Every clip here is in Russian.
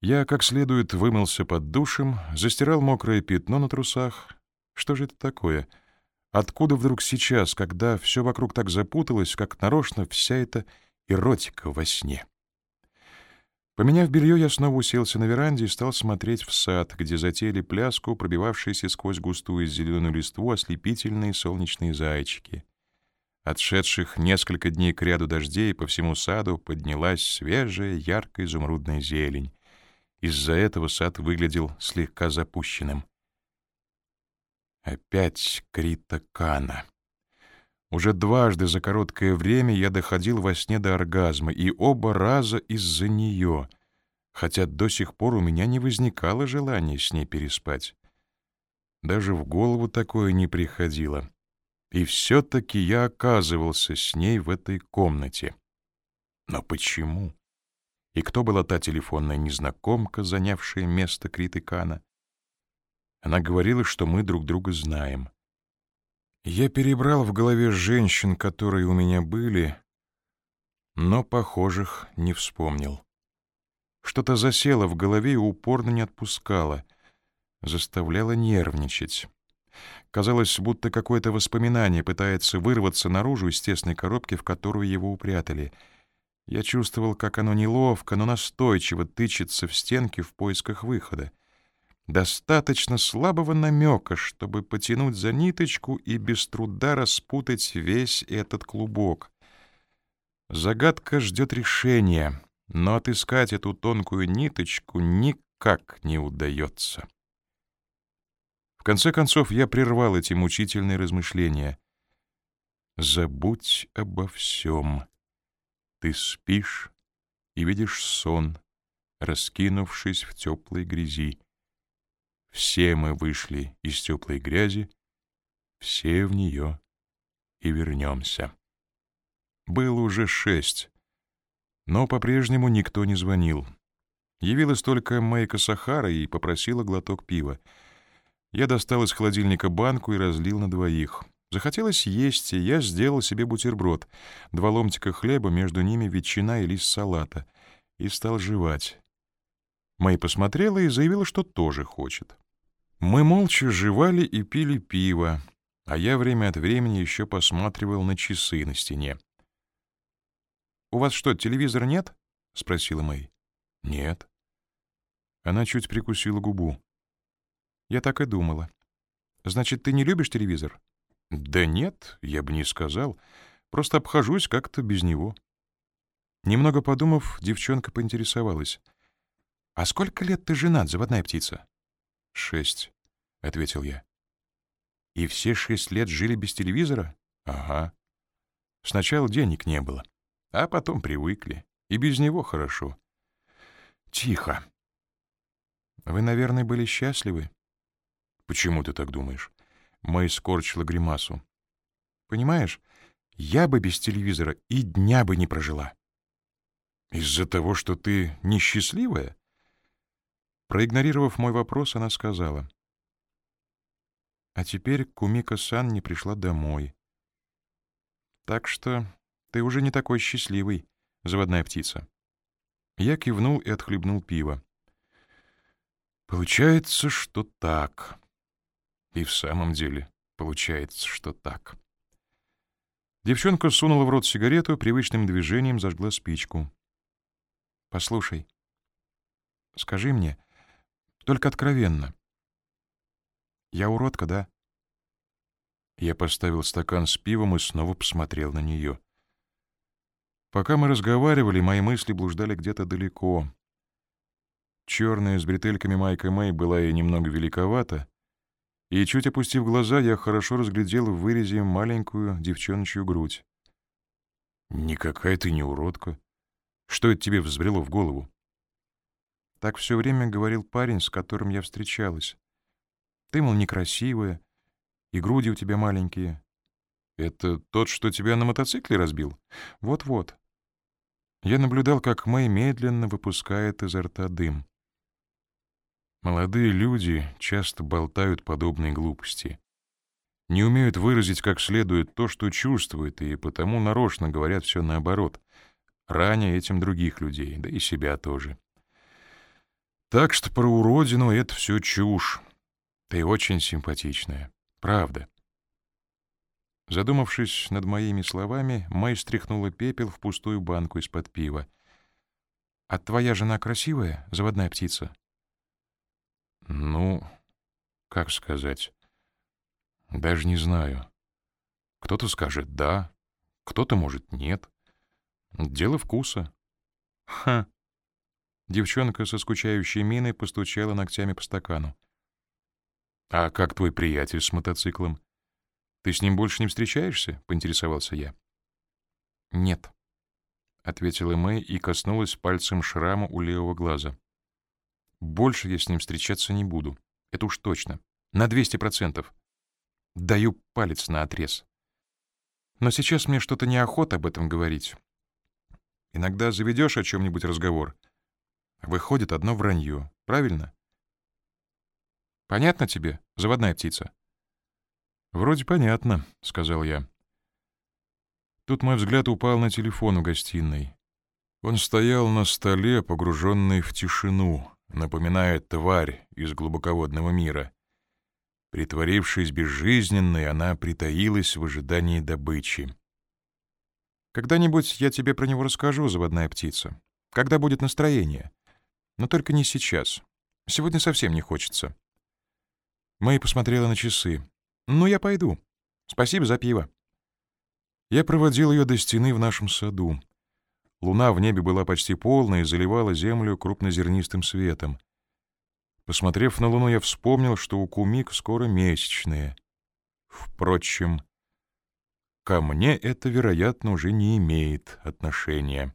Я как следует вымылся под душем, застирал мокрое пятно на трусах. Что же это такое? Откуда вдруг сейчас, когда все вокруг так запуталось, как нарочно вся эта эротика во сне? Поменяв белье, я снова уселся на веранде и стал смотреть в сад, где затеяли пляску, пробивавшиеся сквозь густую зеленую листву ослепительные солнечные зайчики. Отшедших несколько дней к ряду дождей по всему саду поднялась свежая, яркая изумрудная зелень. Из-за этого сад выглядел слегка запущенным. Опять Крита Кана. Уже дважды за короткое время я доходил во сне до оргазма, и оба раза из-за нее, хотя до сих пор у меня не возникало желания с ней переспать. Даже в голову такое не приходило. И все-таки я оказывался с ней в этой комнате. Но почему? И кто была та телефонная незнакомка, занявшая место Критыкана? Она говорила, что мы друг друга знаем. Я перебрал в голове женщин, которые у меня были, но похожих не вспомнил. Что-то засело в голове и упорно не отпускало, заставляло нервничать. Казалось, будто какое-то воспоминание пытается вырваться наружу из тесной коробки, в которую его упрятали — я чувствовал, как оно неловко, но настойчиво тычется в стенки в поисках выхода. Достаточно слабого намека, чтобы потянуть за ниточку и без труда распутать весь этот клубок. Загадка ждет решения, но отыскать эту тонкую ниточку никак не удается. В конце концов, я прервал эти мучительные размышления. «Забудь обо всем». Ты спишь и видишь сон, раскинувшись в теплой грязи. Все мы вышли из теплой грязи, все в нее и вернемся. Было уже шесть, но по-прежнему никто не звонил. Явилась только Майка Сахара и попросила глоток пива. Я достал из холодильника банку и разлил на двоих — Захотелось есть, и я сделал себе бутерброд, два ломтика хлеба, между ними ветчина и лист салата, и стал жевать. Мэй посмотрела и заявила, что тоже хочет. Мы молча жевали и пили пиво, а я время от времени еще посматривал на часы на стене. «У вас что, телевизора нет?» — спросила Мэй. «Нет». Она чуть прикусила губу. «Я так и думала. Значит, ты не любишь телевизор?» Да нет, я бы не сказал. Просто обхожусь как-то без него. Немного подумав, девчонка поинтересовалась. «А сколько лет ты женат, заводная птица?» «Шесть», — ответил я. «И все шесть лет жили без телевизора?» «Ага. Сначала денег не было, а потом привыкли. И без него хорошо». «Тихо. Вы, наверное, были счастливы?» «Почему ты так думаешь?» Мэй скорчила гримасу. «Понимаешь, я бы без телевизора и дня бы не прожила». «Из-за того, что ты несчастливая?» Проигнорировав мой вопрос, она сказала. «А теперь Кумика-сан не пришла домой. Так что ты уже не такой счастливый, заводная птица». Я кивнул и отхлебнул пиво. «Получается, что так». И в самом деле получается, что так. Девчонка сунула в рот сигарету, привычным движением зажгла спичку. «Послушай, скажи мне, только откровенно. Я уродка, да?» Я поставил стакан с пивом и снова посмотрел на нее. Пока мы разговаривали, мои мысли блуждали где-то далеко. Черная с бретельками майка Мэй была ей немного великовата, и, чуть опустив глаза, я хорошо разглядел в вырезе маленькую девчоночью грудь. «Никакая ты не уродка. Что это тебе взбрело в голову?» Так все время говорил парень, с которым я встречалась. «Ты, мол, некрасивая, и груди у тебя маленькие». «Это тот, что тебя на мотоцикле разбил?» «Вот-вот». Я наблюдал, как Мэй медленно выпускает изо рта дым. Молодые люди часто болтают подобные глупости. Не умеют выразить как следует то, что чувствуют, и потому нарочно говорят все наоборот, раня этим других людей, да и себя тоже. Так что про уродину это все чушь. Ты очень симпатичная. Правда. Задумавшись над моими словами, Мэй стряхнула пепел в пустую банку из-под пива. «А твоя жена красивая, заводная птица?» «Ну, как сказать? Даже не знаю. Кто-то скажет «да», кто-то, может, «нет». Дело вкуса». «Ха!» Девчонка со скучающей миной постучала ногтями по стакану. «А как твой приятель с мотоциклом? Ты с ним больше не встречаешься?» — поинтересовался я. «Нет», — ответила Мэй и коснулась пальцем шрама у левого глаза. «Больше я с ним встречаться не буду. Это уж точно. На двести процентов. Даю палец на отрез. Но сейчас мне что-то неохота об этом говорить. Иногда заведешь о чем-нибудь разговор. Выходит одно вранье. Правильно? Понятно тебе, заводная птица? Вроде понятно, сказал я. Тут мой взгляд упал на телефон у гостиной. Он стоял на столе, погруженный в тишину, напоминая тварь из глубоководного мира. Притворившись безжизненной, она притаилась в ожидании добычи. «Когда-нибудь я тебе про него расскажу, заводная птица. Когда будет настроение. Но только не сейчас. Сегодня совсем не хочется». Мэй посмотрела на часы. «Ну, я пойду. Спасибо за пиво». Я проводил ее до стены в нашем саду. Луна в небе была почти полная и заливала землю крупнозернистым светом. Посмотрев на Луну, я вспомнил, что у Кумик скоро месячные. Впрочем, ко мне это, вероятно, уже не имеет отношения.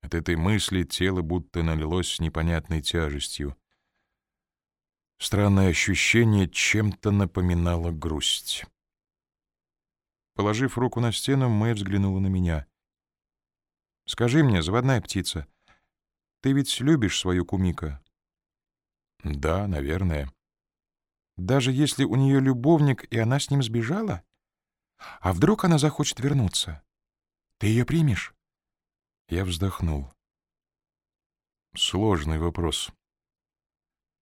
От этой мысли тело будто налилось непонятной тяжестью. Странное ощущение чем-то напоминало грусть. Положив руку на стену, Мэй взглянула на меня. «Скажи мне, заводная птица, ты ведь любишь свою Кумика?» Да, наверное. Даже если у нее любовник, и она с ним сбежала? А вдруг она захочет вернуться? Ты ее примешь? Я вздохнул. Сложный вопрос.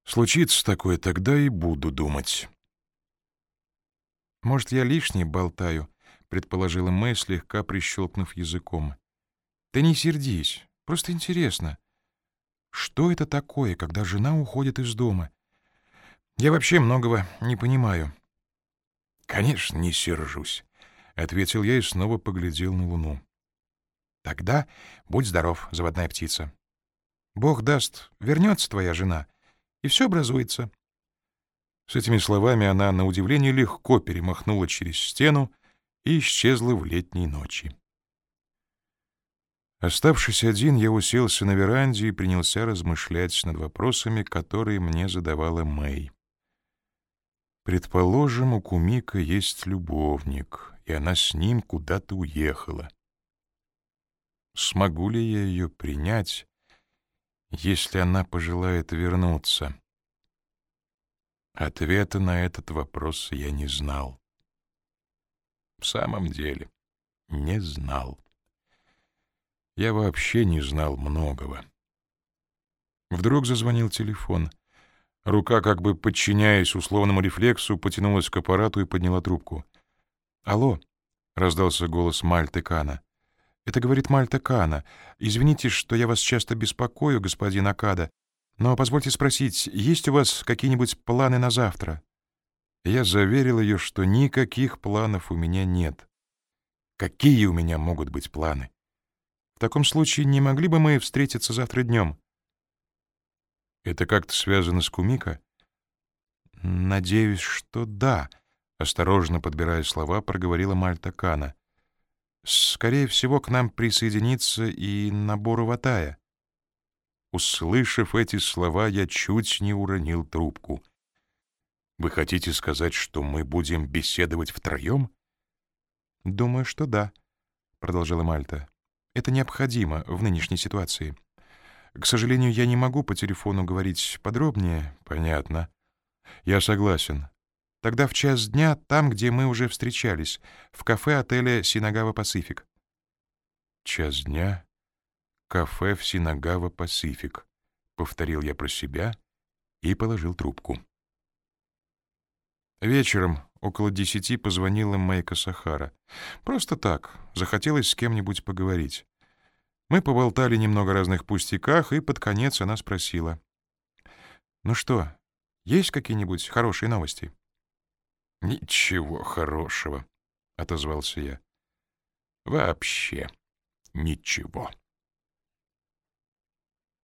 Случится такое, тогда и буду думать. Может, я лишнее болтаю, предположила Мэй, слегка прищелкнув языком. Ты не сердись, просто интересно. Что это такое, когда жена уходит из дома? Я вообще многого не понимаю. Конечно, не сержусь, ответил я и снова поглядел на луну. Тогда будь здоров, заводная птица. Бог даст, вернется твоя жена, и все образуется. С этими словами она, на удивление, легко перемахнула через стену и исчезла в летней ночи. Оставшись один, я уселся на веранде и принялся размышлять над вопросами, которые мне задавала Мэй. Предположим, у Кумика есть любовник, и она с ним куда-то уехала. Смогу ли я ее принять, если она пожелает вернуться? Ответа на этот вопрос я не знал. В самом деле, не знал я вообще не знал многого. Вдруг зазвонил телефон. Рука, как бы подчиняясь условному рефлексу, потянулась к аппарату и подняла трубку. «Алло», — раздался голос Мальты Кана. «Это говорит Мальта Кана. Извините, что я вас часто беспокою, господин Акада, но позвольте спросить, есть у вас какие-нибудь планы на завтра?» Я заверил ее, что никаких планов у меня нет. Какие у меня могут быть планы? В таком случае не могли бы мы встретиться завтра днем? Это как-то связано с Кумика? Надеюсь, что да, осторожно подбирая слова, проговорила Мальта Кана. Скорее всего, к нам присоединится и набор Ватая. Услышав эти слова, я чуть не уронил трубку. Вы хотите сказать, что мы будем беседовать втроем? Думаю, что да, продолжала Мальта. Это необходимо в нынешней ситуации. К сожалению, я не могу по телефону говорить подробнее. Понятно. Я согласен. Тогда в час дня, там, где мы уже встречались, в кафе отеля «Синагава Пасифик». Час дня, кафе в «Синагава Пасифик», — повторил я про себя и положил трубку. Вечером около десяти позвонила Майка Сахара. Просто так, захотелось с кем-нибудь поговорить. Мы поболтали немного разных пустяках, и под конец она спросила. «Ну что, есть какие-нибудь хорошие новости?» «Ничего хорошего», — отозвался я. «Вообще ничего».